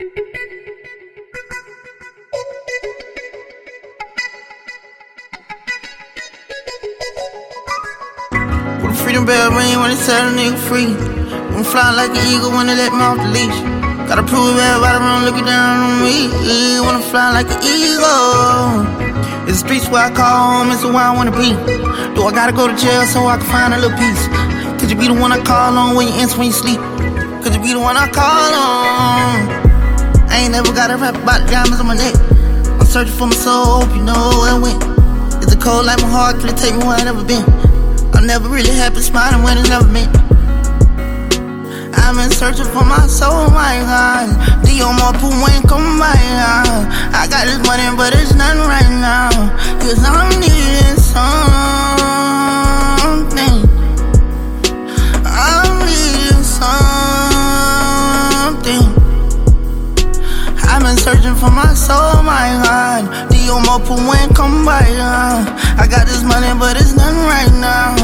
Freedom bell ring, when it set a nigga free. When fly like an eagle, when they let me off the leash. Gotta prove everybody around looking down on me. When I fly like an eagle. It's the streets where I call home, it's where I wanna be. Do I gotta go to jail so I can find a little peace? Could you be the one I call on when you answer when you sleep? Could you be the one I call on? I never gotta rap about diamonds on my neck. I'm searching for my soul, hope you know where it went. Is it cold like my heart? Could it take me where I never been? I'm never really happy smiling when it's never been. I've been searching for my soul, my God. Dio poo ain't come by. I got this money, but it's nothing right now. Cause I'm needing for my soul, my God. Dio poo ain't come by. I got this money, but it's nothing right now.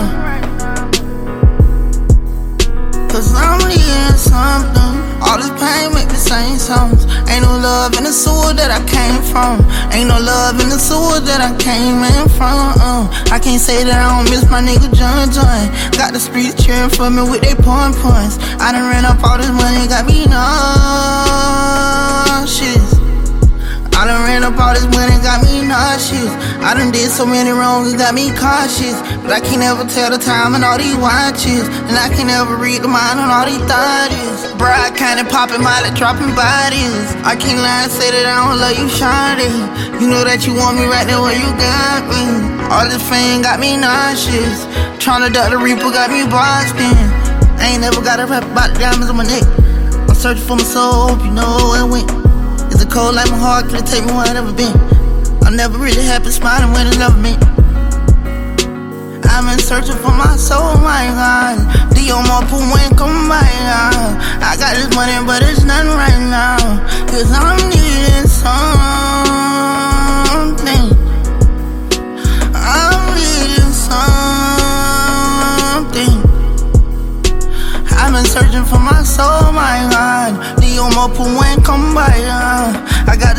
Cause I'm needing something. All this pain make me sing songs. Ain't no love in the sewer that I came from. Ain't no love in the sewer that I came in from. Uh, I can't say that I don't miss my nigga John John. Got the streets cheering for me with their point points. I done ran up all this money, got me nauseous. Got me nauseous. I done did so many wrongs, it got me cautious. But I can't ever tell the time on all these watches. And I can't ever read the mind on all these thoughts. Bro, I kinda popping, Molly dropping bodies. I can't lie and say that I don't love you, Shawty. You know that you want me right there where you got me. All this fame got me nauseous. Tryna duck the reaper got me Boston. I ain't never gotta rap about the diamonds on my neck. I'm searching for my soul, hope you know where it went. Is it cold like my heart? Could it take me where I've never been? I'm never really happy smiling when it's never been. I've been searching for my soul, my God. Dio poo ain't come by. I got this money, but it's nothing right now. Cause I'm needing something. I'm needing something. I've been searching for my soul, my God. Dio poo ain't come by. I got